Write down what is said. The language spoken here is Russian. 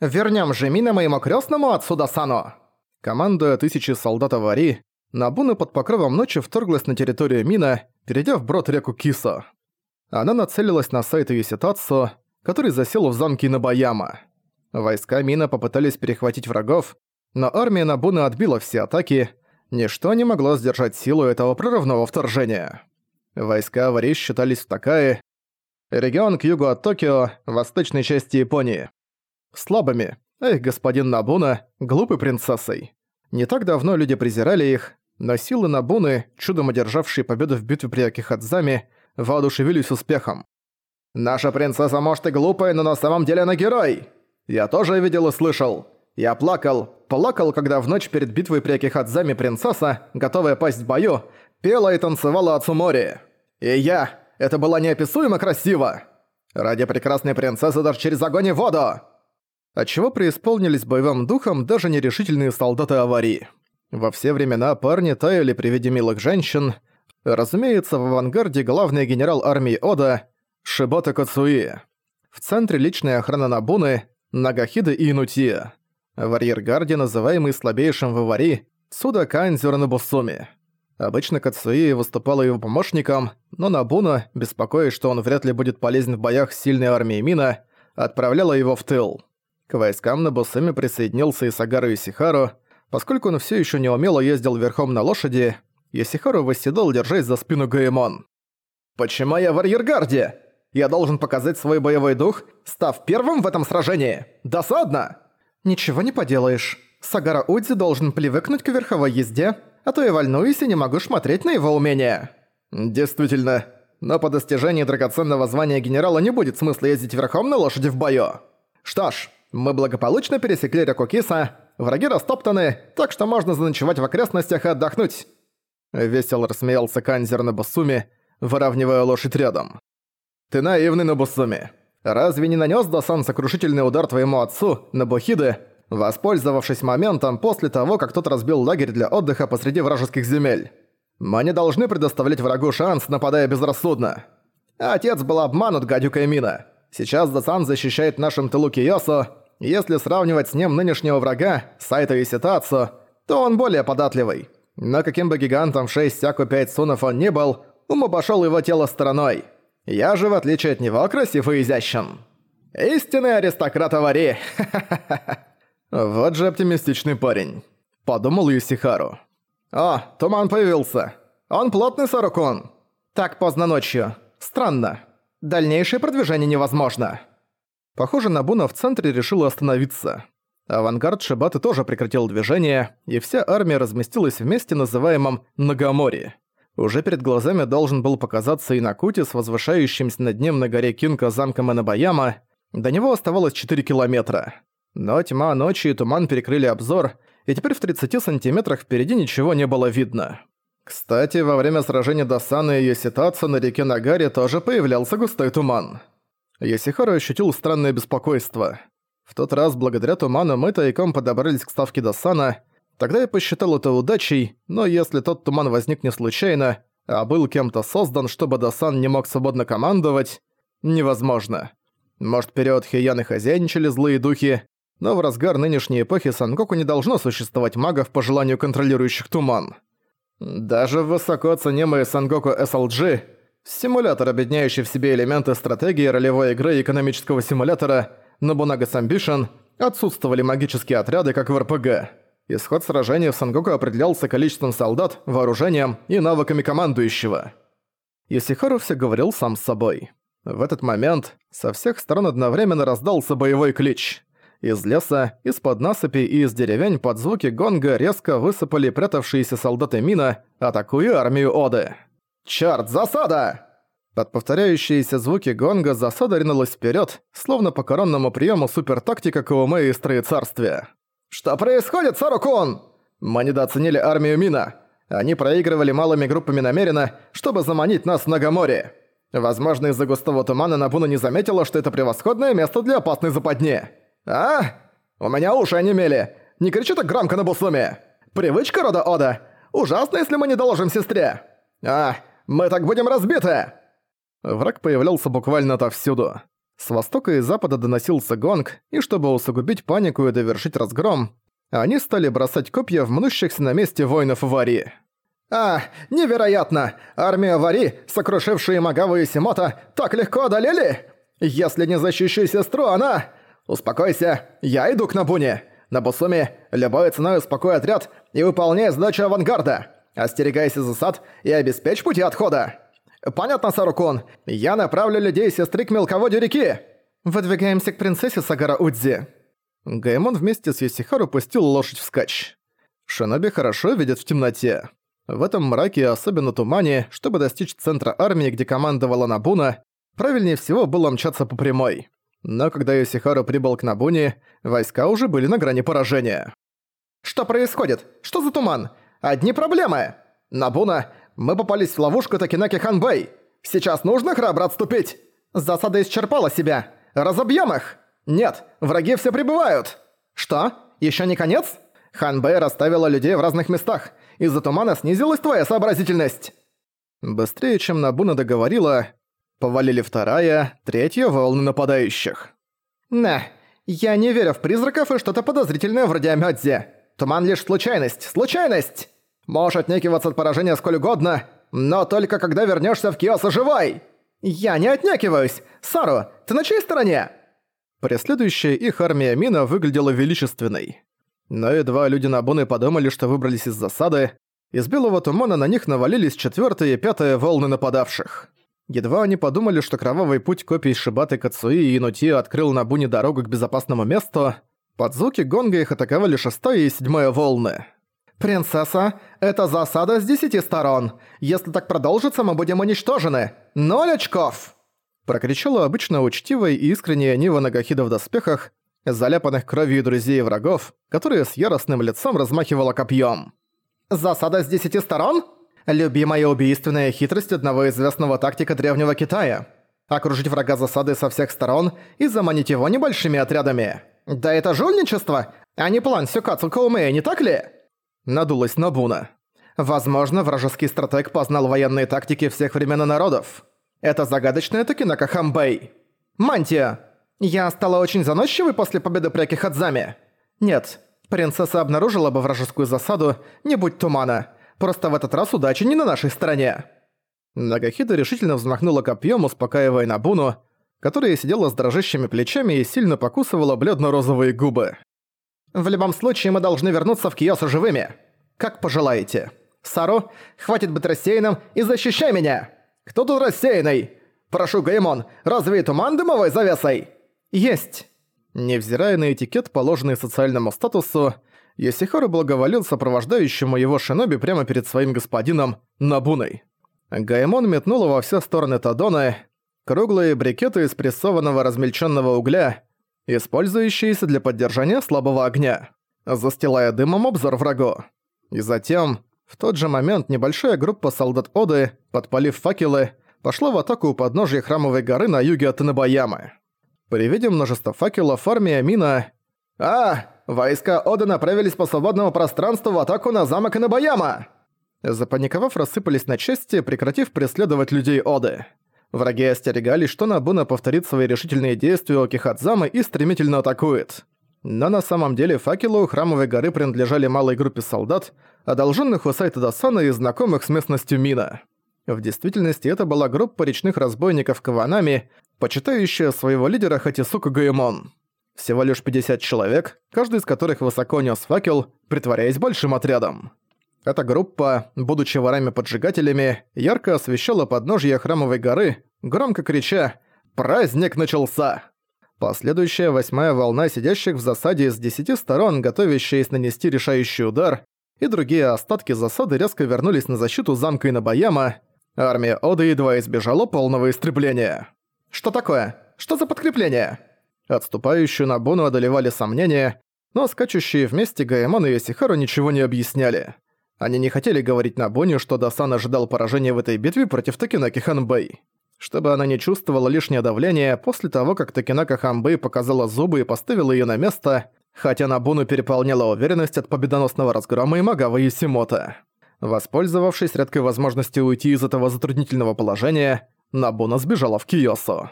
Вернем же Мина моему крестному отсюда Сано!» Командуя тысячи солдат аварии, Набуна под покровом ночи вторглась на территорию Мина, перейдя вброд реку Кисо. Она нацелилась на сайт Юситацу, который засел в замке Набаяма. Войска Мина попытались перехватить врагов, но армия Набуны отбила все атаки, ничто не могло сдержать силу этого прорывного вторжения. Войска аварий считались в Такае, регион к югу от Токио, восточной части Японии. Слабыми, эх, господин Набуна, глупой принцессой. Не так давно люди презирали их, но силы Набуны, чудом одержавшие победу в битве при Акихадзаме, воодушевились успехом. «Наша принцесса может и глупая, но на самом деле она герой! Я тоже видел и слышал. Я плакал, плакал, когда в ночь перед битвой при Акихадзаме принцесса, готовая пасть в бою, пела и танцевала Ацумори. И я... Это было неописуемо красиво! Ради прекрасной принцессы даже через огонь и воду!» Отчего преисполнились боевым духом даже нерешительные солдаты аварии. Во все времена парни таяли при виде милых женщин. Разумеется, в авангарде главный генерал армии Ода – Шибота Кацуи. В центре личная охрана Набуны – Нагахида и Инутия. В арьергарде, называемый слабейшим в аварии, Суда Канзюра Набусуми. Обычно Кацуи выступала его помощником, но Набуна, беспокоясь, что он вряд ли будет полезен в боях сильной армией Мина, отправляла его в тыл. К войскам Набусуми присоединился и Сагару Исихару, Поскольку он все еще не умело ездил верхом на лошади, Ясихару восседал, держась за спину Гаэмон. «Почему я в арьергарде? Я должен показать свой боевой дух, став первым в этом сражении. Досадно!» «Ничего не поделаешь. Сагара Удзи должен привыкнуть к верховой езде, а то я волнуюсь и не могу смотреть на его умения». «Действительно. Но по достижении драгоценного звания генерала не будет смысла ездить верхом на лошади в бою. Что ж, мы благополучно пересекли реку Киса, Враги растоптаны, так что можно заночевать в окрестностях и отдохнуть». Весело рассмеялся Канзер на Басуме, выравнивая лошадь рядом. «Ты наивный на Басуме. Разве не нанес Дасан сокрушительный удар твоему отцу, на Бухиды, воспользовавшись моментом после того, как тот разбил лагерь для отдыха посреди вражеских земель? Мы не должны предоставлять врагу шанс, нападая безрассудно. Отец был обманут гадюкой Мина. Сейчас Дасан защищает нашим тылу Киосо, если сравнивать с ним нынешнего врага, Сайта и Ситацу, то он более податливый. Но каким бы гигантом в 6 сяку 5 сунов он ни был, ум обошёл его тело стороной. Я же, в отличие от него, красив и изящен. Истинный аристократ авари. Вот же оптимистичный парень. Подумал Юсихару. О, туман появился. Он плотный, Сарукун. Так поздно ночью. Странно. Дальнейшее продвижение невозможно. Похоже, Набуна в центре решила остановиться. Авангард Шибаты тоже прекратил движение, и вся армия разместилась в месте, называемом Нагамори. Уже перед глазами должен был показаться Инакути с возвышающимся над ним на горе Кинка замком Энабаяма. До него оставалось 4 километра. Но тьма ночи и туман перекрыли обзор, и теперь в 30 сантиметрах впереди ничего не было видно. Кстати, во время сражения Досана и Йоситацу на реке Нагаре тоже появлялся густой туман. Ясихару ощутил странное беспокойство. В тот раз, благодаря туману, мы тайком подобрались к ставке Досана. Тогда я посчитал это удачей, но если тот туман возник не случайно, а был кем-то создан, чтобы Досан не мог свободно командовать, невозможно. Может, период Хияны хозяйничали злые духи, но в разгар нынешней эпохи Сангоку не должно существовать магов по желанию контролирующих туман. Даже в высоко ценимые Сангоку SLG Симулятор, объединяющий в себе элементы стратегии, ролевой игры и экономического симулятора Nobunaga Ambition, отсутствовали магические отряды, как в РПГ. Исход сражения в Сангоку определялся количеством солдат, вооружением и навыками командующего. Йосихару все говорил сам с собой. В этот момент со всех сторон одновременно раздался боевой клич. Из леса, из-под насыпи и из деревень под звуки гонга резко высыпали прятавшиеся солдаты Мина, атакуя армию Оды. «Чёрт, засада!» Под повторяющиеся звуки гонга засада ринулась вперед, словно по коронному приему супертактика Каумэ из Троецарствия. «Что происходит, Сарукун?» Мы недооценили армию Мина. Они проигрывали малыми группами намеренно, чтобы заманить нас в Нагоморе. Возможно, из-за густого тумана Набуна не заметила, что это превосходное место для опасной западни. «А? У меня уши онемели. Не кричи так громко на Бусуме. Привычка рода Ода. Ужасно, если мы не доложим сестре. А, мы так будем разбиты!» Враг появлялся буквально отовсюду. С востока и запада доносился гонг, и чтобы усугубить панику и довершить разгром, они стали бросать копья в мнущихся на месте воинов Вари. «А, невероятно! Армия Вари, сокрушившая Магаву и Симота, так легко одолели? Если не защищу сестру, она...» «Успокойся, я иду к Набуне. На Бусуме любой ценой успокой отряд и выполняй задачу авангарда. Остерегайся засад и обеспечь пути отхода. Понятно, Сарукун. Я направлю людей сестры к мелководью реки. Выдвигаемся к принцессе Сагара Удзи. Гаймон вместе с Йосихару пустил лошадь вскачь. Шиноби хорошо видит в темноте. В этом мраке, особенно тумане, чтобы достичь центра армии, где командовала Набуна, правильнее всего было мчаться по прямой. Но когда Йосихару прибыл к Набуне, войска уже были на грани поражения. «Что происходит? Что за туман? Одни проблемы! Набуна, мы попались в ловушку Токинаки Ханбэй! Сейчас нужно храбро отступить! Засада исчерпала себя! Разобьем их! Нет, враги все прибывают! Что? Еще не конец? Ханбэй расставила людей в разных местах. Из-за тумана снизилась твоя сообразительность!» Быстрее, чем Набуна договорила, повалили вторая, третья волны нападающих. «На, я не верю в призраков и что-то подозрительное вроде Амёдзи. Туман лишь случайность, случайность! Можешь отнекиваться от поражения сколь угодно, но только когда вернешься в Киосу живой! Я не отнекиваюсь! Сару, ты на чьей стороне?» Преследующая их армия Мина выглядела величественной. Но едва люди Набуны подумали, что выбрались из засады, из белого тумана на них навалились четвертая и пятая волны нападавших. Едва они подумали, что кровавый путь копий Шибаты Кацуи и Инути открыл Набуне дорогу к безопасному месту, под звуки гонга их атаковали шестая и седьмая волны. «Принцесса, это засада с десяти сторон. Если так продолжится, мы будем уничтожены. Ноль очков!» Прокричала обычно учтивая и искренняя Нива Нагахида в доспехах, заляпанных кровью друзей и врагов, которые с яростным лицом размахивала копьем. «Засада с десяти сторон? Любимая убийственная хитрость одного известного тактика Древнего Китая. Окружить врага засадой со всех сторон и заманить его небольшими отрядами». «Да это жульничество, а не план Сюкацу Коумея, не так ли?» Надулась Набуна. Возможно, вражеский стратег познал военные тактики всех времен и народов. Это загадочная Токинака Хамбэй. Мантия! Я стала очень заносчивой после победы при Акихадзаме. Нет, принцесса обнаружила бы вражескую засаду, не будь тумана. Просто в этот раз удача не на нашей стороне. Нагахида решительно взмахнула копьем, успокаивая Набуну, которая сидела с дрожащими плечами и сильно покусывала бледно-розовые губы. «В любом случае мы должны вернуться в Киосу живыми. Как пожелаете. Сару, хватит быть рассеянным и защищай меня! Кто тут рассеянный? Прошу, Гаймон, развей туман дымовой завесой!» «Есть!» Невзирая на этикет, положенный социальному статусу, Йосихару благоволил сопровождающему его шиноби прямо перед своим господином Набуной. Гаймон метнула во все стороны Тадона, круглые брикеты из прессованного размельченного угля, использующиеся для поддержания слабого огня, застилая дымом обзор врагу. И затем, в тот же момент небольшая группа солдат Оды, подпалив факелы, пошла в атаку у подножия храмовой горы на юге от Инабаямы. При виде множества факелов армия Мина... «А, войска Оды направились по свободному пространству в атаку на замок Инабаяма!» Запаниковав, рассыпались на части, прекратив преследовать людей Оды. Враги остерегались, что Набуна повторит свои решительные действия у Кихадзамы и стремительно атакует. Но на самом деле факелы у Храмовой горы принадлежали малой группе солдат, одолженных у Сайта Досана и знакомых с местностью Мина. В действительности это была группа речных разбойников Каванами, почитающая своего лидера Хатисука Гаэмон. Всего лишь 50 человек, каждый из которых высоко нес факел, притворяясь большим отрядом. Эта группа, будучи ворами-поджигателями, ярко освещала подножье храмовой горы, громко крича «Праздник начался!». Последующая восьмая волна сидящих в засаде из десяти сторон, готовящаяся нанести решающий удар, и другие остатки засады резко вернулись на защиту замка Инабаяма, армия Оды едва избежала полного истребления. «Что такое? Что за подкрепление?» Отступающую на Бону одолевали сомнения, но скачущие вместе Гаэмон и Йосихару ничего не объясняли. Они не хотели говорить на Бонни, что Дасан ожидал поражения в этой битве против Токинаки Ханбэй. Чтобы она не чувствовала лишнее давление, после того, как Токинака Ханбэй показала зубы и поставила её на место, хотя Набуну переполняла уверенность от победоносного разгрома и Магава Юсимота. Воспользовавшись редкой возможностью уйти из этого затруднительного положения, Набуна сбежала в Киосу.